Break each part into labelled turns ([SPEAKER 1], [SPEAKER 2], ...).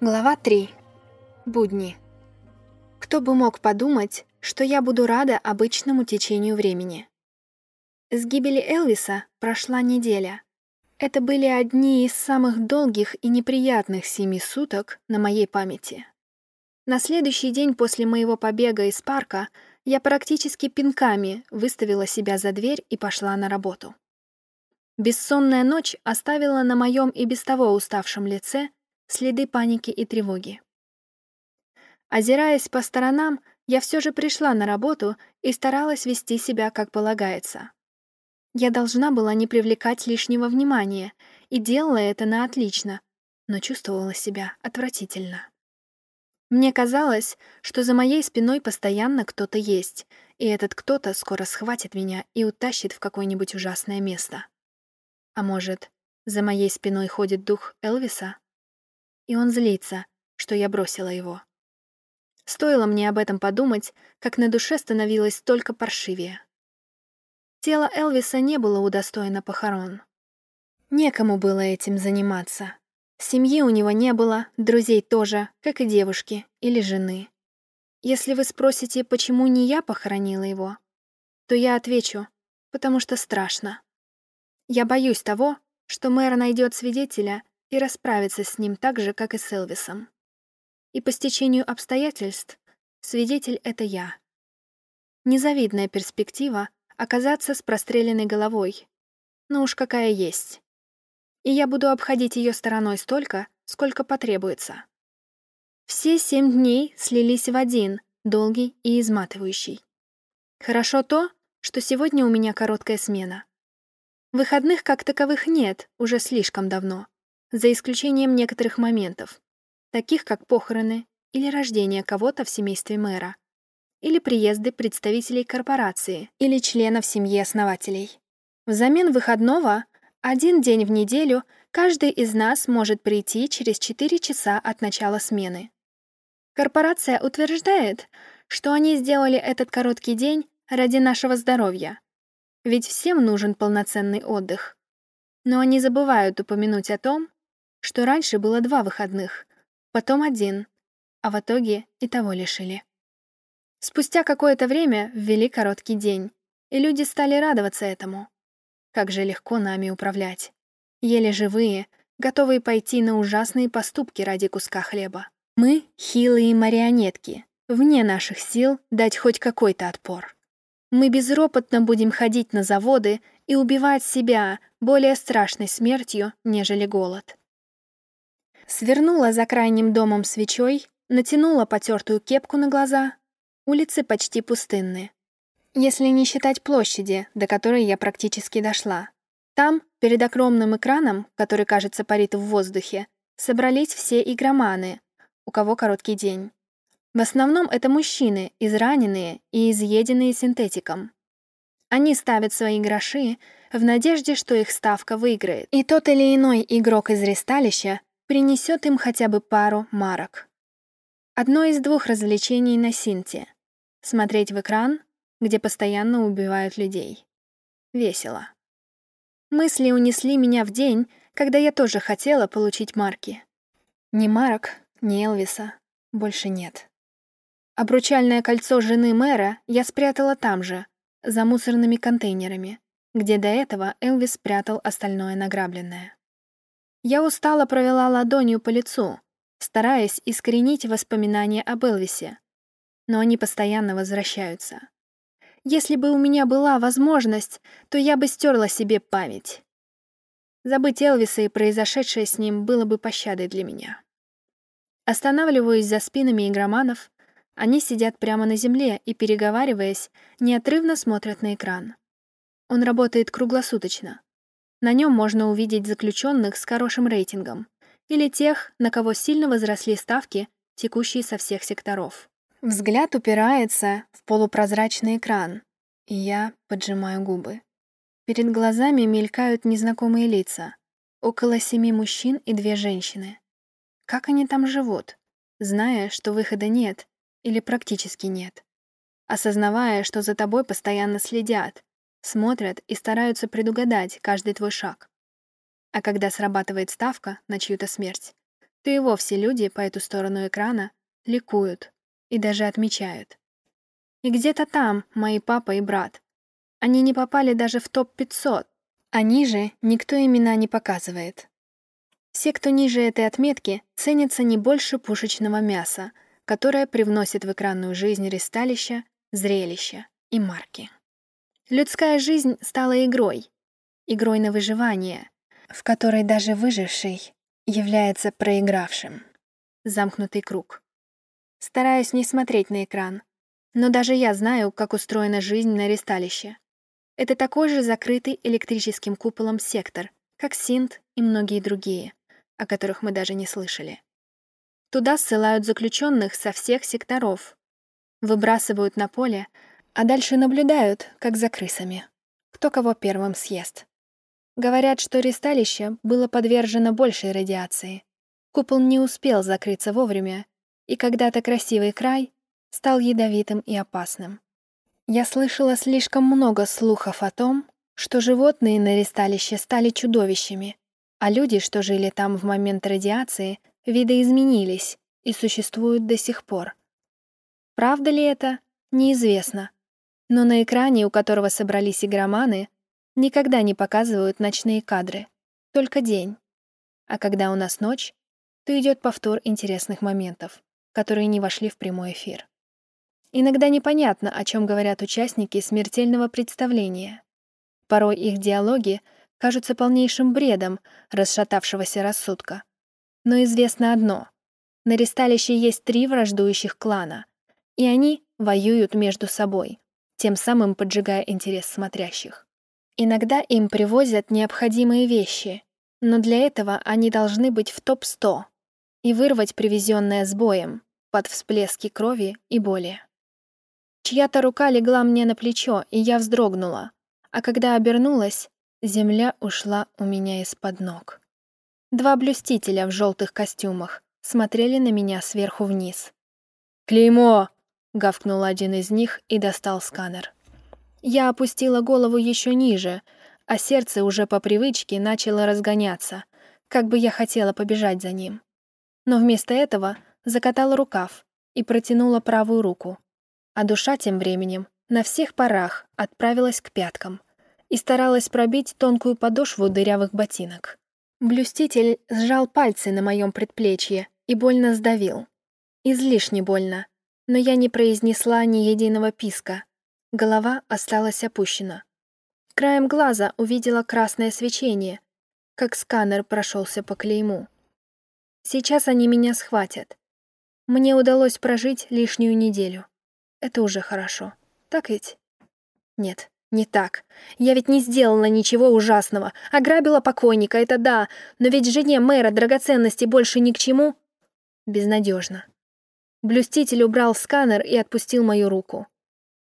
[SPEAKER 1] Глава 3. Будни. Кто бы мог подумать, что я буду рада обычному течению времени. С гибели Элвиса прошла неделя. Это были одни из самых долгих и неприятных семи суток на моей памяти. На следующий день после моего побега из парка я практически пинками выставила себя за дверь и пошла на работу. Бессонная ночь оставила на моем и без того уставшем лице следы паники и тревоги. Озираясь по сторонам, я все же пришла на работу и старалась вести себя как полагается. Я должна была не привлекать лишнего внимания и делала это на отлично, но чувствовала себя отвратительно. Мне казалось, что за моей спиной постоянно кто-то есть, и этот кто-то скоро схватит меня и утащит в какое-нибудь ужасное место. А может, за моей спиной ходит дух Элвиса? И он злится, что я бросила его. Стоило мне об этом подумать, как на душе становилось только паршивее. Тело Элвиса не было удостоено похорон. Некому было этим заниматься. Семьи у него не было, друзей тоже, как и девушки или жены. Если вы спросите, почему не я похоронила его, то я отвечу, потому что страшно. Я боюсь того, что мэр найдет свидетеля и расправиться с ним так же, как и с Элвисом. И по стечению обстоятельств свидетель — это я. Незавидная перспектива оказаться с простреленной головой. Ну уж какая есть. И я буду обходить ее стороной столько, сколько потребуется. Все семь дней слились в один, долгий и изматывающий. Хорошо то, что сегодня у меня короткая смена. Выходных как таковых нет уже слишком давно за исключением некоторых моментов, таких как похороны или рождение кого-то в семействе мэра, или приезды представителей корпорации или членов семьи основателей. Взамен выходного один день в неделю каждый из нас может прийти через 4 часа от начала смены. Корпорация утверждает, что они сделали этот короткий день ради нашего здоровья. Ведь всем нужен полноценный отдых. Но они забывают упомянуть о том, что раньше было два выходных, потом один, а в итоге и того лишили. Спустя какое-то время ввели короткий день, и люди стали радоваться этому. Как же легко нами управлять. Еле живые, готовые пойти на ужасные поступки ради куска хлеба. Мы — хилые марионетки, вне наших сил дать хоть какой-то отпор. Мы безропотно будем ходить на заводы и убивать себя более страшной смертью, нежели голод. Свернула за крайним домом свечой, натянула потертую кепку на глаза. Улицы почти пустынны. Если не считать площади, до которой я практически дошла. Там, перед огромным экраном, который, кажется, парит в воздухе, собрались все игроманы, у кого короткий день. В основном это мужчины, израненные и изъеденные синтетиком. Они ставят свои гроши в надежде, что их ставка выиграет. И тот или иной игрок из ресталища принесет им хотя бы пару марок. Одно из двух развлечений на Синте — смотреть в экран, где постоянно убивают людей. Весело. Мысли унесли меня в день, когда я тоже хотела получить марки. Ни марок, ни Элвиса больше нет. Обручальное кольцо жены мэра я спрятала там же, за мусорными контейнерами, где до этого Элвис спрятал остальное награбленное. Я устало провела ладонью по лицу, стараясь искоренить воспоминания об Элвисе. Но они постоянно возвращаются. Если бы у меня была возможность, то я бы стерла себе память. Забыть Элвиса и произошедшее с ним было бы пощадой для меня. Останавливаюсь за спинами игроманов, они сидят прямо на земле и, переговариваясь, неотрывно смотрят на экран. Он работает круглосуточно. На нем можно увидеть заключенных с хорошим рейтингом или тех, на кого сильно возросли ставки, текущие со всех секторов. Взгляд упирается в полупрозрачный экран, и я поджимаю губы. Перед глазами мелькают незнакомые лица. Около семи мужчин и две женщины. Как они там живут, зная, что выхода нет или практически нет? Осознавая, что за тобой постоянно следят, смотрят и стараются предугадать каждый твой шаг. А когда срабатывает ставка на чью-то смерть, то и вовсе люди по эту сторону экрана ликуют и даже отмечают. И где-то там мои папа и брат. Они не попали даже в топ-500, а ниже никто имена не показывает. Все, кто ниже этой отметки, ценятся не больше пушечного мяса, которое привносит в экранную жизнь ресталища, зрелища и марки. Людская жизнь стала игрой, игрой на выживание, в которой даже выживший является проигравшим. Замкнутый круг. Стараюсь не смотреть на экран, но даже я знаю, как устроена жизнь на ресталище. Это такой же закрытый электрическим куполом сектор, как Синт и многие другие, о которых мы даже не слышали. Туда ссылают заключенных со всех секторов, выбрасывают на поле, а дальше наблюдают, как за крысами. Кто кого первым съест. Говорят, что ресталище было подвержено большей радиации. Купол не успел закрыться вовремя, и когда-то красивый край стал ядовитым и опасным. Я слышала слишком много слухов о том, что животные на ресталище стали чудовищами, а люди, что жили там в момент радиации, видоизменились и существуют до сих пор. Правда ли это? Неизвестно. Но на экране, у которого собрались игроманы, никогда не показывают ночные кадры, только день. А когда у нас ночь, то идет повтор интересных моментов, которые не вошли в прямой эфир. Иногда непонятно, о чем говорят участники смертельного представления. Порой их диалоги кажутся полнейшим бредом расшатавшегося рассудка. Но известно одно. На ресталище есть три враждующих клана, и они воюют между собой, тем самым поджигая интерес смотрящих. Иногда им привозят необходимые вещи, но для этого они должны быть в топ-100 и вырвать привезенное с боем под всплески крови и боли. Чья-то рука легла мне на плечо, и я вздрогнула. А когда обернулась, земля ушла у меня из-под ног. Два блюстителя в желтых костюмах смотрели на меня сверху вниз. «Клеймо!» — гавкнул один из них и достал сканер. Я опустила голову еще ниже, а сердце уже по привычке начало разгоняться, как бы я хотела побежать за ним. Но вместо этого закатала рукав и протянула правую руку а душа тем временем на всех парах отправилась к пяткам и старалась пробить тонкую подошву дырявых ботинок. Блюститель сжал пальцы на моем предплечье и больно сдавил. Излишне больно, но я не произнесла ни единого писка. Голова осталась опущена. Краем глаза увидела красное свечение, как сканер прошелся по клейму. Сейчас они меня схватят. Мне удалось прожить лишнюю неделю. Это уже хорошо. Так ведь? Нет, не так. Я ведь не сделала ничего ужасного. Ограбила покойника, это да. Но ведь жене мэра драгоценности больше ни к чему. Безнадежно. Блюститель убрал сканер и отпустил мою руку.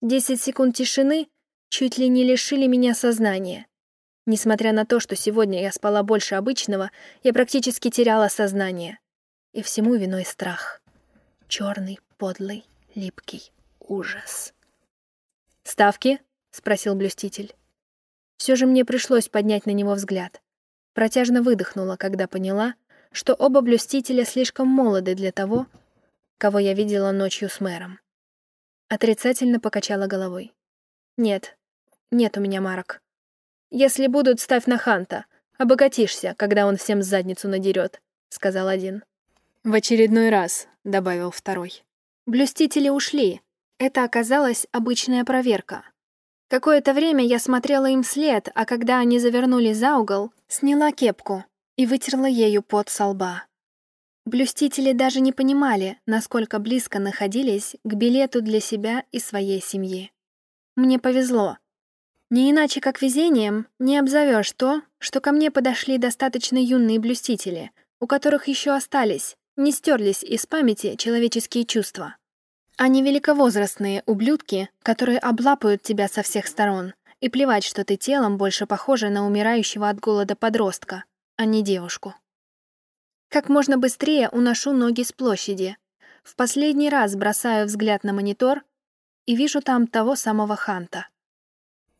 [SPEAKER 1] Десять секунд тишины чуть ли не лишили меня сознания. Несмотря на то, что сегодня я спала больше обычного, я практически теряла сознание. И всему виной страх. Черный, подлый, липкий ужас. «Ставки?» — спросил блюститель. Все же мне пришлось поднять на него взгляд. Протяжно выдохнула, когда поняла, что оба блюстителя слишком молоды для того, кого я видела ночью с мэром. Отрицательно покачала головой. «Нет, нет у меня марок. Если будут, ставь на Ханта. Обогатишься, когда он всем задницу надерет», — сказал один. «В очередной раз», — добавил второй. Блюстители ушли, это оказалась обычная проверка. Какое-то время я смотрела им вслед, а когда они завернули за угол, сняла кепку и вытерла ею пот со лба. Блюстители даже не понимали, насколько близко находились к билету для себя и своей семьи. Мне повезло. Не иначе как везением не обзовешь то, что ко мне подошли достаточно юные блюстители, у которых еще остались, не стерлись из памяти человеческие чувства. Они великовозрастные ублюдки, которые облапают тебя со всех сторон, и плевать, что ты телом больше похожа на умирающего от голода подростка, а не девушку. Как можно быстрее уношу ноги с площади. В последний раз бросаю взгляд на монитор и вижу там того самого Ханта.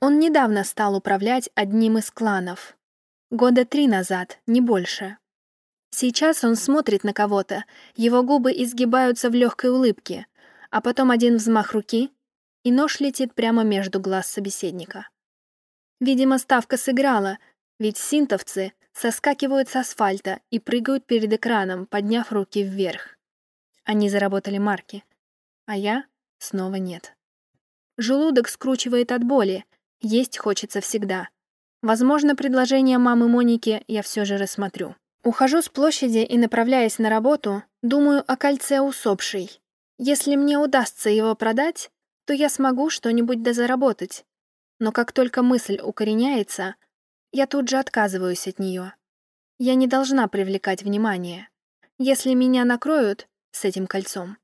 [SPEAKER 1] Он недавно стал управлять одним из кланов. Года три назад, не больше. Сейчас он смотрит на кого-то, его губы изгибаются в легкой улыбке, а потом один взмах руки, и нож летит прямо между глаз собеседника. Видимо, ставка сыграла, ведь синтовцы соскакивают с асфальта и прыгают перед экраном, подняв руки вверх. Они заработали марки, а я снова нет. Желудок скручивает от боли, есть хочется всегда. Возможно, предложение мамы Моники я все же рассмотрю. Ухожу с площади и, направляясь на работу, думаю о кольце усопшей. Если мне удастся его продать, то я смогу что-нибудь дозаработать. Но как только мысль укореняется, я тут же отказываюсь от нее. Я не должна привлекать внимание. Если меня накроют с этим кольцом,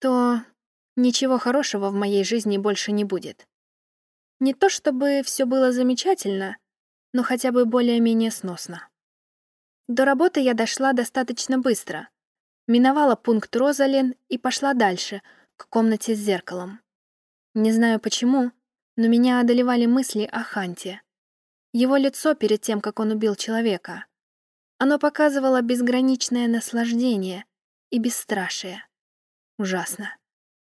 [SPEAKER 1] то ничего хорошего в моей жизни больше не будет. Не то чтобы все было замечательно, но хотя бы более-менее сносно. До работы я дошла достаточно быстро. Миновала пункт Розалин и пошла дальше, к комнате с зеркалом. Не знаю почему, но меня одолевали мысли о Ханте. Его лицо перед тем, как он убил человека. Оно показывало безграничное наслаждение и бесстрашие. Ужасно.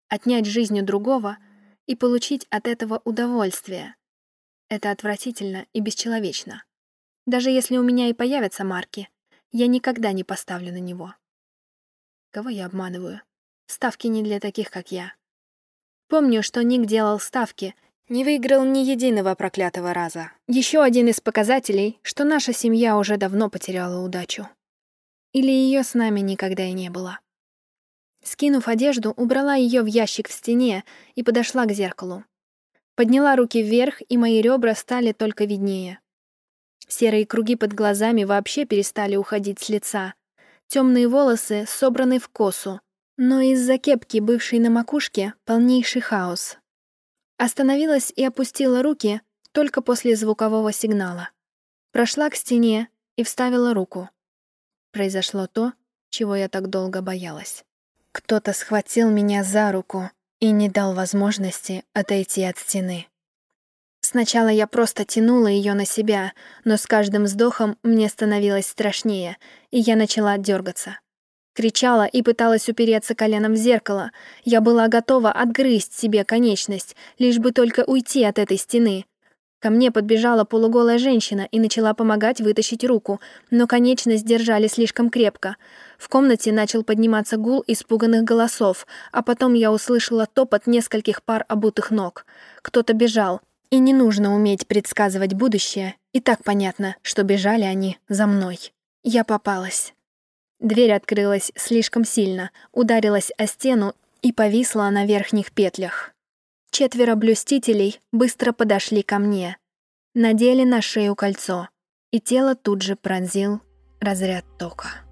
[SPEAKER 1] Отнять жизнь у другого и получить от этого удовольствие. Это отвратительно и бесчеловечно. Даже если у меня и появятся марки, я никогда не поставлю на него. Кого я обманываю? Ставки не для таких, как я. Помню, что Ник делал ставки, не выиграл ни единого проклятого раза. Еще один из показателей, что наша семья уже давно потеряла удачу. Или ее с нами никогда и не было. Скинув одежду, убрала ее в ящик в стене и подошла к зеркалу. Подняла руки вверх, и мои ребра стали только виднее. Серые круги под глазами вообще перестали уходить с лица. Темные волосы собраны в косу, но из-за кепки, бывшей на макушке, полнейший хаос. Остановилась и опустила руки только после звукового сигнала. Прошла к стене и вставила руку. Произошло то, чего я так долго боялась. Кто-то схватил меня за руку и не дал возможности отойти от стены. Сначала я просто тянула ее на себя, но с каждым вздохом мне становилось страшнее, и я начала дергаться. Кричала и пыталась упереться коленом в зеркало. Я была готова отгрызть себе конечность, лишь бы только уйти от этой стены. Ко мне подбежала полуголая женщина и начала помогать вытащить руку, но конечность держали слишком крепко. В комнате начал подниматься гул испуганных голосов, а потом я услышала топот нескольких пар обутых ног. Кто-то бежал. И не нужно уметь предсказывать будущее, и так понятно, что бежали они за мной. Я попалась. Дверь открылась слишком сильно, ударилась о стену и повисла на верхних петлях. Четверо блюстителей быстро подошли ко мне, надели на шею кольцо, и тело тут же пронзил разряд тока.